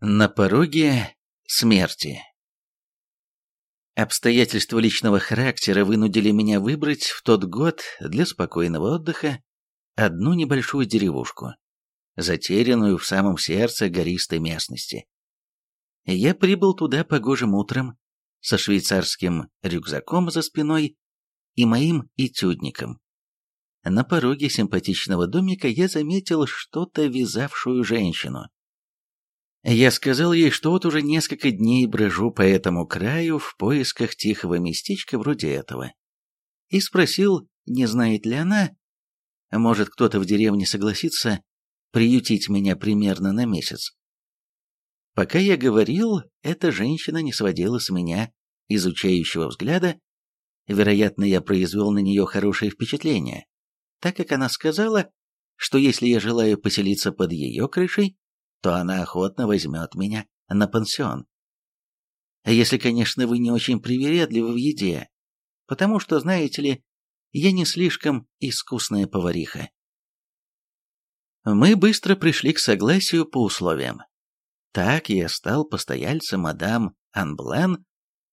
На пороге смерти. Обстоятельства личного характера вынудили меня выбрать в тот год для спокойного отдыха одну небольшую деревушку, затерянную в самом сердце гористой местности. Я прибыл туда погожим утром со швейцарским рюкзаком за спиной и моим этюдником. На пороге симпатичного домика я заметил что-то вязавшую женщину. Я сказал ей, что вот уже несколько дней брожу по этому краю в поисках тихого местечка вроде этого. И спросил, не знает ли она, может кто-то в деревне согласится приютить меня примерно на месяц. Пока я говорил, эта женщина не сводила с меня изучающего взгляда. Вероятно, я произвел на нее хорошее впечатление, так как она сказала, что если я желаю поселиться под ее крышей, то она охотно возьмет меня на пансион. Если, конечно, вы не очень привередливы в еде, потому что, знаете ли, я не слишком искусная повариха. Мы быстро пришли к согласию по условиям. Так я стал постояльцем мадам Анблен,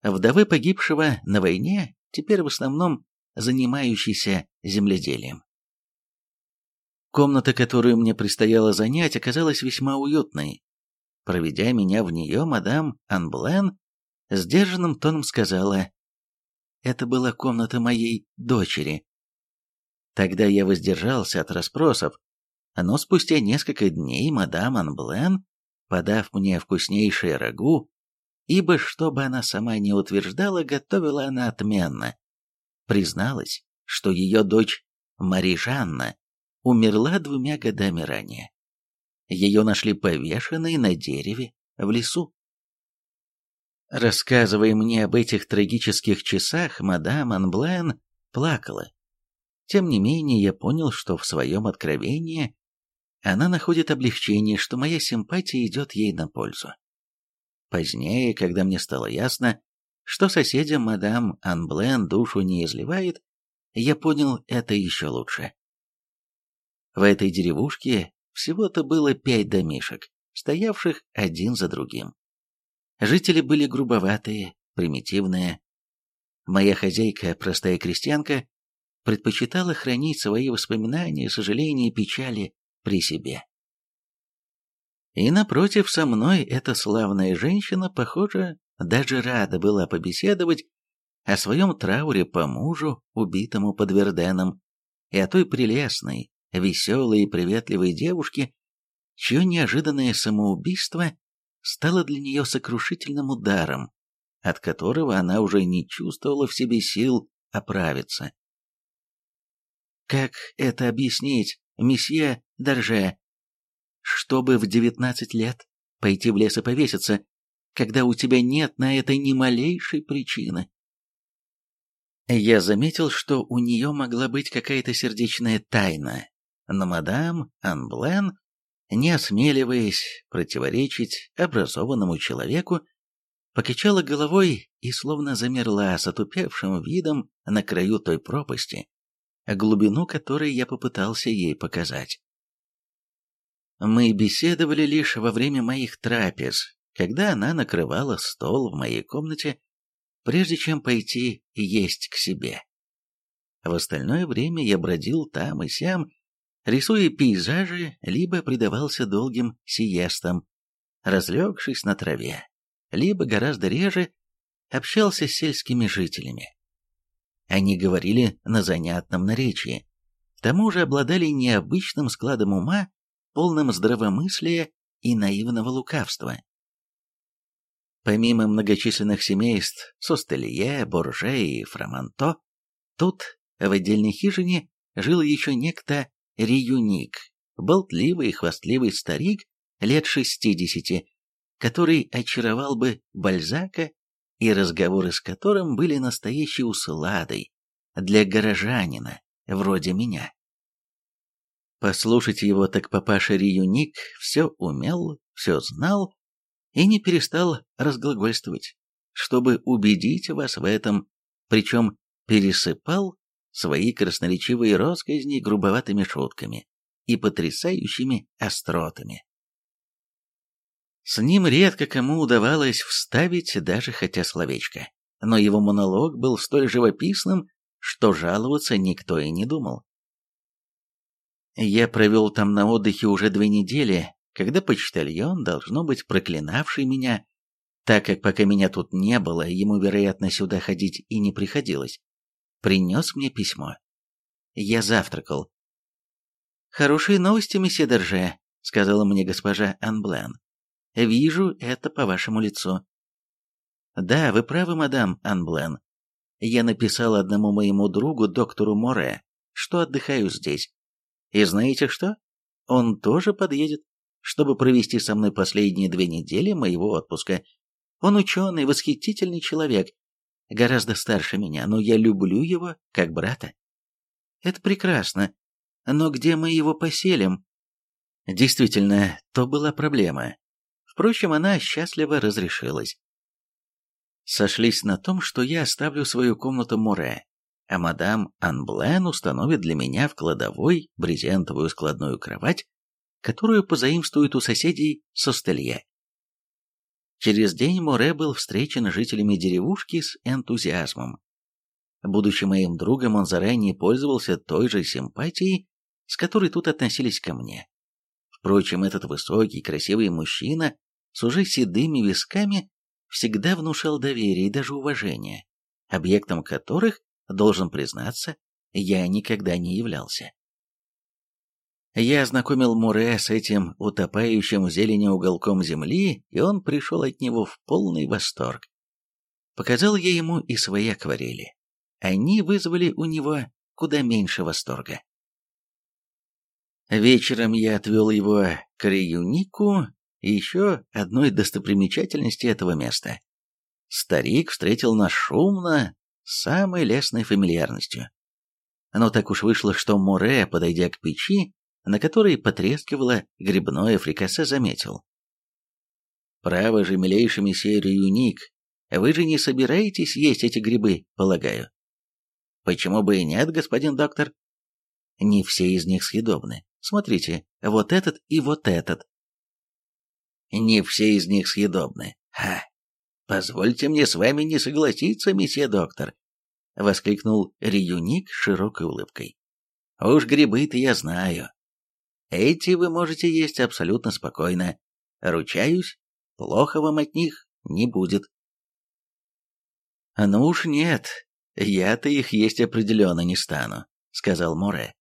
вдовы погибшего на войне, теперь в основном занимающейся земледелием. Комната, которую мне предстояло занять, оказалась весьма уютной. Проведя меня в нее, мадам Анблен сдержанным тоном сказала, «Это была комната моей дочери». Тогда я воздержался от расспросов, но спустя несколько дней мадам Анблен, подав мне вкуснейшее рагу, ибо, что бы она сама не утверждала, готовила она отменно, призналась, что ее дочь Мари Жанна умерла двумя годами ранее. Ее нашли повешенной на дереве в лесу. Рассказывая мне об этих трагических часах, мадам Анблен плакала. Тем не менее, я понял, что в своем откровении она находит облегчение, что моя симпатия идет ей на пользу. Позднее, когда мне стало ясно, что соседям мадам Анблен душу не изливает, я понял это еще лучше. В этой деревушке всего-то было пять домишек, стоявших один за другим. Жители были грубоватые, примитивные. Моя хозяйка, простая крестьянка, предпочитала хранить свои воспоминания, сожаления и печали при себе. И напротив, со мной эта славная женщина, похоже, даже рада была побеседовать о своем трауре по мужу, убитому под Верденом, и о той прелестной, веселой и приветливой девушки, чье неожиданное самоубийство стало для нее сокрушительным ударом, от которого она уже не чувствовала в себе сил оправиться. Как это объяснить, месье Дорже? Чтобы в девятнадцать лет пойти в лес и повеситься, когда у тебя нет на это ни малейшей причины. Я заметил, что у нее могла быть какая-то сердечная тайна, но мадам Анблен, не осмеливаясь противоречить образованному человеку, покачала головой и словно замерла с отупевшим видом на краю той пропасти, глубину которой я попытался ей показать. Мы беседовали лишь во время моих трапез, когда она накрывала стол в моей комнате, прежде чем пойти есть к себе. В остальное время я бродил там и сям, рисуя пейзажи, либо предавался долгим сиестам, разлегшись на траве, либо гораздо реже общался с сельскими жителями. Они говорили на занятном наречии, к тому же обладали необычным складом ума, полным здравомыслия и наивного лукавства. Помимо многочисленных семейств Состелье, Борже и Фраманто, тут, в отдельной хижине, жил еще некто Риюник, болтливый и хвастливый старик лет шестидесяти, который очаровал бы Бальзака, и разговоры с которым были настоящей усладой для горожанина, вроде меня. Послушать его так папаша Риюник все умел, все знал и не перестал разглагольствовать, чтобы убедить вас в этом, причем пересыпал свои красноречивые росказни грубоватыми шутками и потрясающими остротами. С ним редко кому удавалось вставить даже хотя словечко, но его монолог был столь живописным, что жаловаться никто и не думал. Я провел там на отдыхе уже две недели, когда почтальон, должно быть, проклинавший меня, так как пока меня тут не было, ему, вероятно, сюда ходить и не приходилось, принес мне письмо. Я завтракал. «Хорошие новости, месье Держе», — сказала мне госпожа Анблен. «Вижу это по вашему лицу». «Да, вы правы, мадам Анблен. Я написал одному моему другу, доктору Море, что отдыхаю здесь. И знаете что? Он тоже подъедет, чтобы провести со мной последние две недели моего отпуска. Он ученый, восхитительный человек, гораздо старше меня, но я люблю его как брата. Это прекрасно. Но где мы его поселим? Действительно, то была проблема. Впрочем, она счастливо разрешилась. Сошлись на том, что я оставлю свою комнату Море, а мадам Анблен установит для меня в кладовой брезентовую складную кровать, которую позаимствует у соседей Состелье. Через день Море был встречен жителями деревушки с энтузиазмом. Будучи моим другом, он заранее пользовался той же симпатией, с которой тут относились ко мне. Впрочем, этот высокий, красивый мужчина с уже седыми висками всегда внушал доверие и даже уважение, объектом которых Должен признаться, я никогда не являлся. Я ознакомил Муре с этим утопающим в зелени уголком земли, и он пришел от него в полный восторг. Показал я ему и свои акварели. Они вызвали у него куда меньше восторга. Вечером я отвел его к Реюнику и еще одной достопримечательности этого места. Старик встретил нас шумно, самой лестной фамильярностью. Но так уж вышло, что Море, подойдя к печи, на которой потрескивало грибное фрикасе, заметил. «Право же, милейший месье Рюник, вы же не собираетесь есть эти грибы, полагаю?» «Почему бы и нет, господин доктор?» «Не все из них съедобны. Смотрите, вот этот и вот этот». «Не все из них съедобны. Ха! «Позвольте мне с вами не согласиться, месье доктор», — воскликнул Риюник с широкой улыбкой. «Уж грибы-то я знаю. Эти вы можете есть абсолютно спокойно. Ручаюсь, плохо вам от них не будет». «Ну уж нет, я-то их есть определенно не стану», — сказал Море.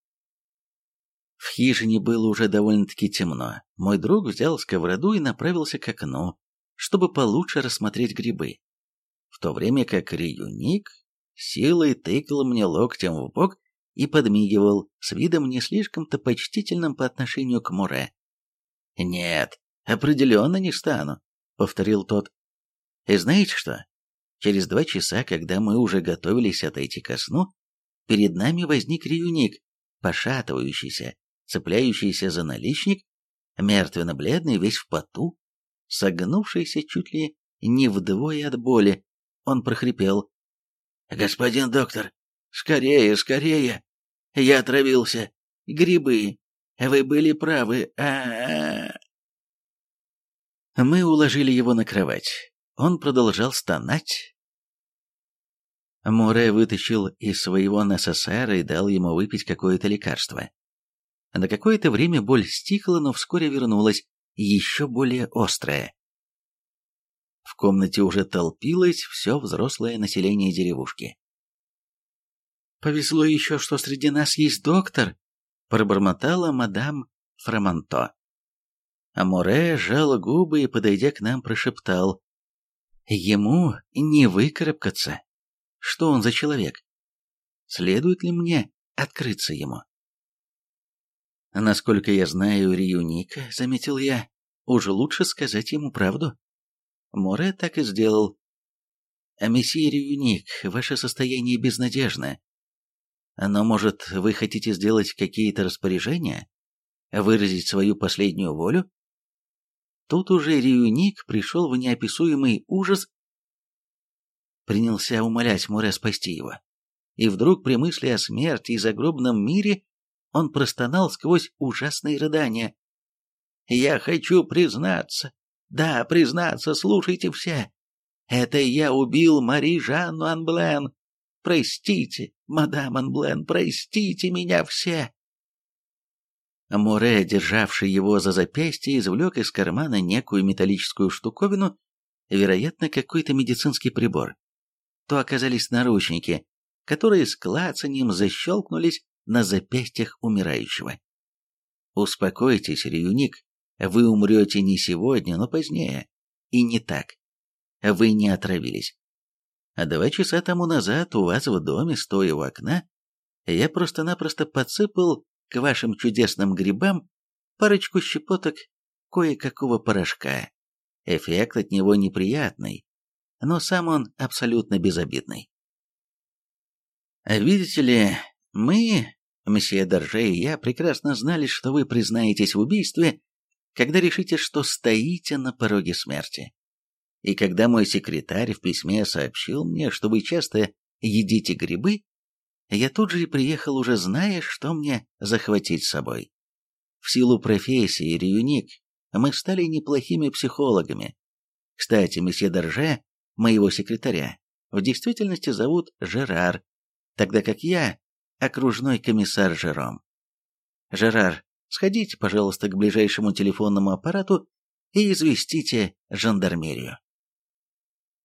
В хижине было уже довольно-таки темно. Мой друг взял сковороду и направился к окну, чтобы получше рассмотреть грибы, в то время как Риюник силой тыкал мне локтем в бок и подмигивал с видом не слишком-то почтительным по отношению к Муре. «Нет, определенно не стану», — повторил тот. «И знаете что? Через два часа, когда мы уже готовились отойти ко сну, перед нами возник Риюник, пошатывающийся, цепляющийся за наличник, мертвенно-бледный, весь в поту, согнувшийся чуть ли не вдвое от боли, он прохрипел. «Господин доктор, скорее, скорее! Я отравился! Грибы! Вы были правы! а а. Мы уложили его на кровать. Он продолжал стонать. Море вытащил из своего НССР и дал ему выпить какое-то лекарство. На какое-то время боль стихла, но вскоре вернулась, еще более острое. В комнате уже толпилось все взрослое население деревушки. «Повезло еще, что среди нас есть доктор», — пробормотала мадам Фраманто. А Море сжал губы и, подойдя к нам, прошептал. «Ему не выкарабкаться. Что он за человек? Следует ли мне открыться ему?» Насколько я знаю Риюника, заметил я, уже лучше сказать ему правду. Море так и сделал. Месье Риюник, ваше состояние безнадежно. Но, может, вы хотите сделать какие-то распоряжения? Выразить свою последнюю волю? Тут уже Риюник пришел в неописуемый ужас, принялся умолять Море спасти его. И вдруг при мысли о смерти и загробном мире он простонал сквозь ужасные рыдания. «Я хочу признаться, Да, признаться, слушайте все. Это я убил Мари Жанну Анблен. Простите, мадам Анблен, простите меня все. Море, державший его за запястье, извлек из кармана некую металлическую штуковину, вероятно, какой-то медицинский прибор. То оказались наручники, которые с клацанием защелкнулись на запястьях умирающего. Успокойтесь, Рюник, вы умрете не сегодня, но позднее. И не так. Вы не отравились. А два часа тому назад у вас в доме, стоя у окна, я просто-напросто подсыпал к вашим чудесным грибам парочку щепоток кое-какого порошка. Эффект от него неприятный, но сам он абсолютно безобидный. А видите ли, мы, месье Дорже и я, прекрасно знали, что вы признаетесь в убийстве, когда решите, что стоите на пороге смерти. И когда мой секретарь в письме сообщил мне, что вы часто едите грибы, я тут же и приехал, уже зная, что мне захватить с собой. В силу профессии Рюник мы стали неплохими психологами. Кстати, месье Дорже, моего секретаря, в действительности зовут Жерар, тогда как я — окружной комиссар Жером. Жерар, сходите, пожалуйста, к ближайшему телефонному аппарату и известите жандармерию.